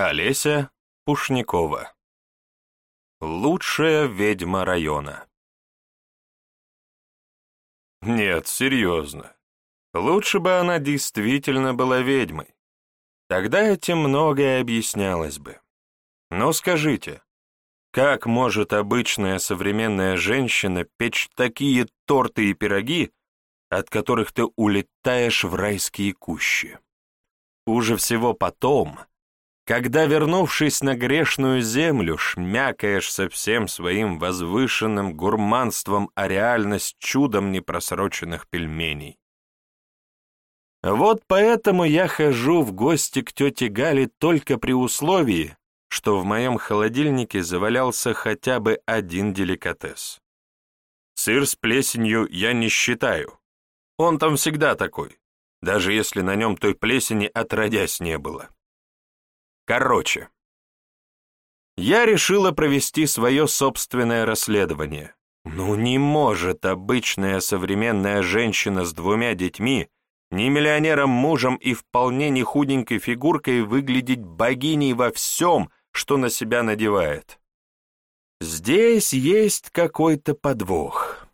Олеся Пушникова Лучшая ведьма района Нет, серьезно. Лучше бы она действительно была ведьмой. Тогда этим многое объяснялось бы. Но скажите, как может обычная современная женщина печь такие торты и пироги, от которых ты улетаешь в райские кущи? Хуже всего потом, когда, вернувшись на грешную землю, шмякаешь со всем своим возвышенным гурманством, а реальность чудом непросроченных пельменей. Вот поэтому я хожу в гости к тете Гале только при условии, что в моем холодильнике завалялся хотя бы один деликатес. Сыр с плесенью я не считаю. Он там всегда такой, даже если на нем той плесени отродясь не было. Короче, я решила провести свое собственное расследование. Ну не может обычная современная женщина с двумя детьми, не миллионером мужем и вполне не худенькой фигуркой выглядеть богиней во всем, что на себя надевает. Здесь есть какой-то подвох.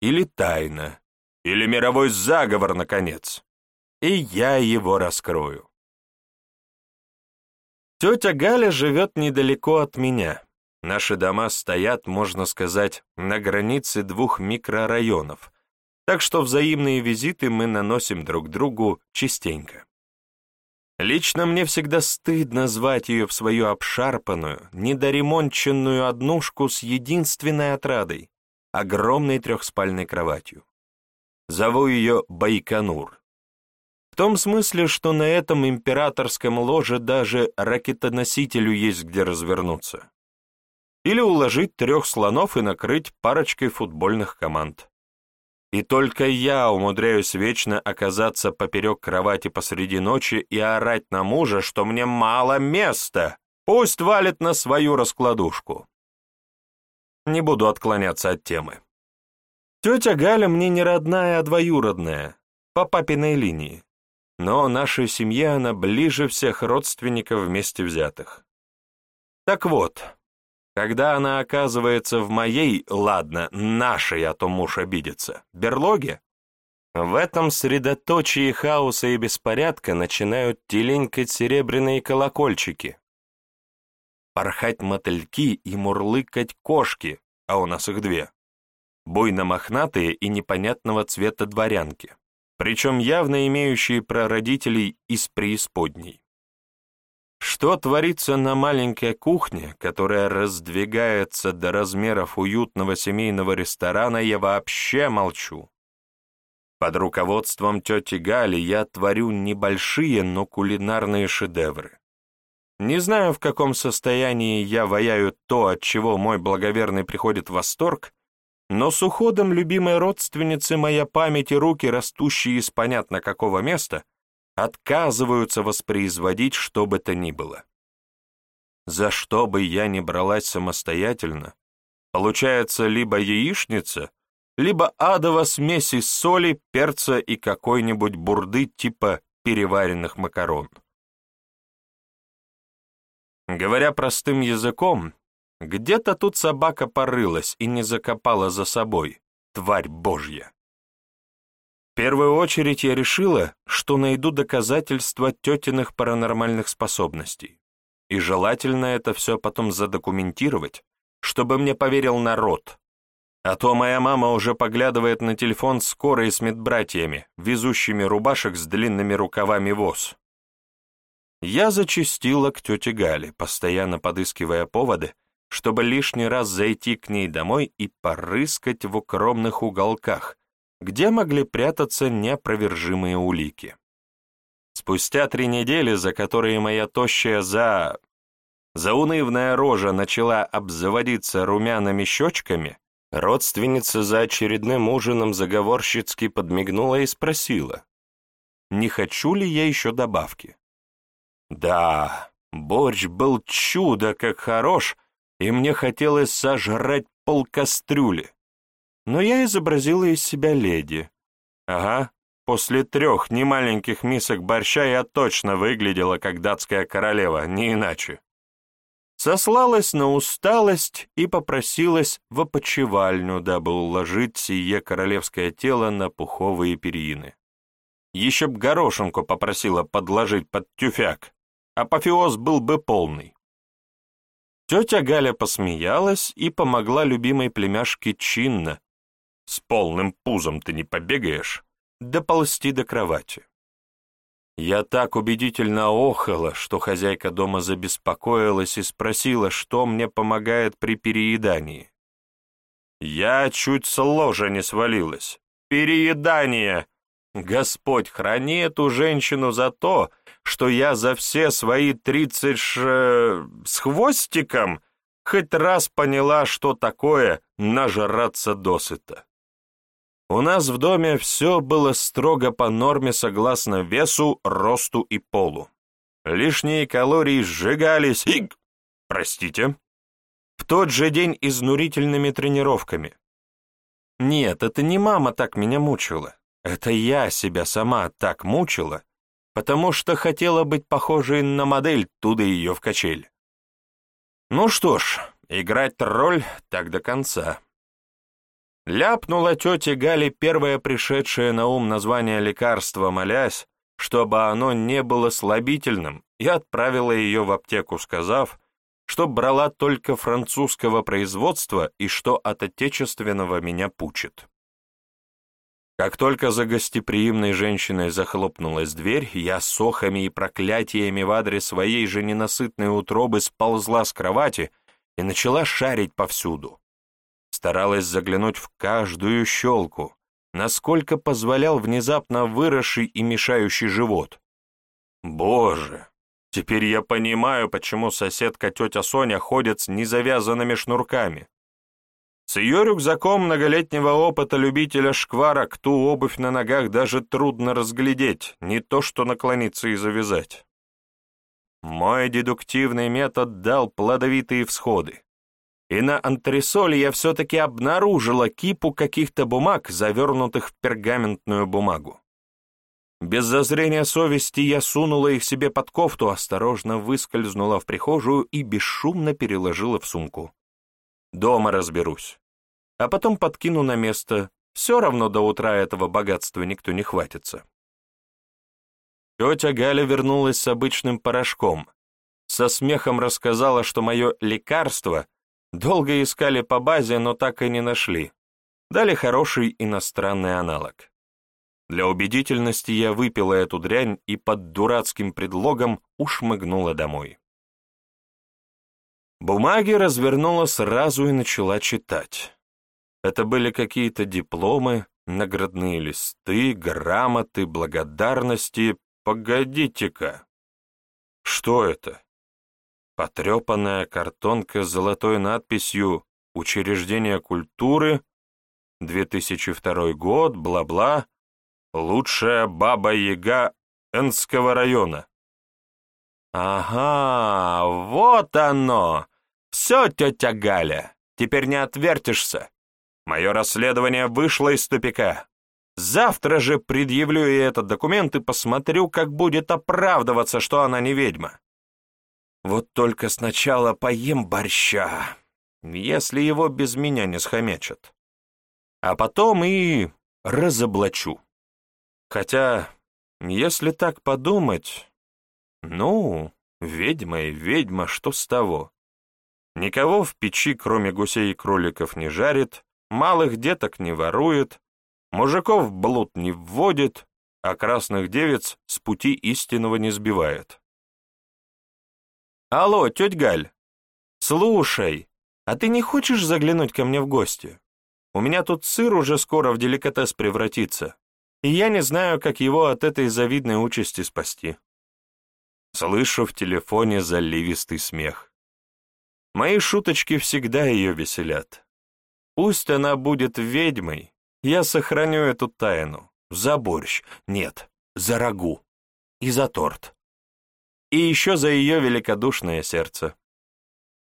Или тайна. Или мировой заговор, наконец. И я его раскрою. Тетя Галя живет недалеко от меня. Наши дома стоят, можно сказать, на границе двух микрорайонов, так что взаимные визиты мы наносим друг другу частенько. Лично мне всегда стыдно звать ее в свою обшарпанную, недоремонченную однушку с единственной отрадой — огромной трехспальной кроватью. Зову ее Байконур. Том смысле, что на этом императорском ложе даже ракетоносителю есть где развернуться. Или уложить трех слонов и накрыть парочкой футбольных команд. И только я умудряюсь вечно оказаться поперек кровати посреди ночи и орать на мужа, что мне мало места, пусть валит на свою раскладушку. Не буду отклоняться от темы. Тетя Галя мне не родная, а двоюродная, по папиной линии но нашей семье она ближе всех родственников вместе взятых. Так вот, когда она оказывается в моей, ладно, нашей, а то муж обидится, берлоге, в этом средоточии хаоса и беспорядка начинают теленькать серебряные колокольчики, порхать мотыльки и мурлыкать кошки, а у нас их две, буйно-мохнатые и непонятного цвета дворянки причем явно имеющие прародителей из преисподней. Что творится на маленькой кухне, которая раздвигается до размеров уютного семейного ресторана, я вообще молчу. Под руководством тети Гали я творю небольшие, но кулинарные шедевры. Не знаю, в каком состоянии я ваяю то, от чего мой благоверный приходит в восторг, но с уходом любимой родственницы моя память и руки, растущие из понятно какого места, отказываются воспроизводить что бы то ни было. За что бы я ни бралась самостоятельно, получается либо яичница, либо адова смесь из соли, перца и какой-нибудь бурды типа переваренных макарон. Говоря простым языком, где-то тут собака порылась и не закопала за собой, тварь божья. В первую очередь я решила, что найду доказательства тетиных паранормальных способностей. И желательно это все потом задокументировать, чтобы мне поверил народ. А то моя мама уже поглядывает на телефон скорой с медбратьями, везущими рубашек с длинными рукавами воз. Я зачастила к тете Гале, постоянно подыскивая поводы, чтобы лишний раз зайти к ней домой и порыскать в укромных уголках, где могли прятаться неопровержимые улики. Спустя три недели, за которые моя тощая за... заунывная рожа начала обзаводиться румяными щечками, родственница за очередным ужином заговорщицки подмигнула и спросила, не хочу ли я еще добавки. Да, борщ был чудо как хорош, и мне хотелось сожрать полкастрюли. Но я изобразила из себя леди. Ага, после трех немаленьких мисок борща я точно выглядела как датская королева, не иначе. Сослалась на усталость и попросилась в опочивальню, дабы уложить сие королевское тело на пуховые перины. Еще б горошинку попросила подложить под тюфяк, апофеоз был бы полный. Тетя Галя посмеялась и помогла любимой племяшке чинно. С полным пузом ты не побегаешь, доползти до кровати. Я так убедительно охала, что хозяйка дома забеспокоилась и спросила, что мне помогает при переедании. Я чуть с ложа не свалилась. Переедание! Господь, храни эту женщину за то, что я за все свои тридцать ш... с хвостиком хоть раз поняла, что такое нажраться досыта. У нас в доме все было строго по норме согласно весу, росту и полу. Лишние калории сжигались и... Простите. В тот же день изнурительными тренировками. Нет, это не мама так меня мучила. Это я себя сама так мучила, потому что хотела быть похожей на модель, туда ее в качель. Ну что ж, играть роль так до конца. Ляпнула тетя Гали первое пришедшее на ум название лекарства, молясь, чтобы оно не было слабительным, и отправила ее в аптеку, сказав, что брала только французского производства и что от отечественного меня пучит. Как только за гостеприимной женщиной захлопнулась дверь, я с охами и проклятиями в адрес своей же ненасытной утробы сползла с кровати и начала шарить повсюду. Старалась заглянуть в каждую щелку, насколько позволял внезапно выросший и мешающий живот. Боже, теперь я понимаю, почему соседка тетя Соня ходит с незавязанными шнурками. С ее рюкзаком многолетнего опыта любителя шкварок ту обувь на ногах даже трудно разглядеть, не то что наклониться и завязать. Мой дедуктивный метод дал плодовитые всходы. И на антресоле я все-таки обнаружила кипу каких-то бумаг, завернутых в пергаментную бумагу. Без зазрения совести я сунула их себе под кофту, осторожно выскользнула в прихожую и бесшумно переложила в сумку. Дома разберусь. А потом подкину на место. Все равно до утра этого богатства никто не хватится. Тетя Галя вернулась с обычным порошком. Со смехом рассказала, что мое лекарство долго искали по базе, но так и не нашли. Дали хороший иностранный аналог. Для убедительности я выпила эту дрянь и под дурацким предлогом ушмыгнула домой. Бумаги развернула сразу и начала читать. Это были какие-то дипломы, наградные листы, грамоты, благодарности. Погодите-ка. Что это? Потрепанная картонка с золотой надписью «Учреждение культуры», 2002 год, бла-бла, лучшая баба-яга Энского района. Ага, вот оно! Все, тетя Галя, теперь не отвертишься. Мое расследование вышло из тупика. Завтра же предъявлю ей этот документ и посмотрю, как будет оправдываться, что она не ведьма. Вот только сначала поем борща, если его без меня не схомячат. А потом и разоблачу. Хотя, если так подумать, ну, ведьма и ведьма, что с того? Никого в печи, кроме гусей и кроликов, не жарит, малых деток не ворует, мужиков в блуд не вводит, а красных девиц с пути истинного не сбивает. «Алло, тетя Галь, слушай, а ты не хочешь заглянуть ко мне в гости? У меня тут сыр уже скоро в деликатес превратится, и я не знаю, как его от этой завидной участи спасти». Слышу в телефоне заливистый смех. Мои шуточки всегда ее веселят. Пусть она будет ведьмой, я сохраню эту тайну. За борщ, нет, за рагу. И за торт. И еще за ее великодушное сердце.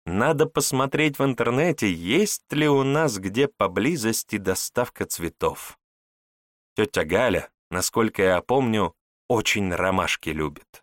Надо посмотреть в интернете, есть ли у нас где поблизости доставка цветов. Тетя Галя, насколько я помню, очень ромашки любит.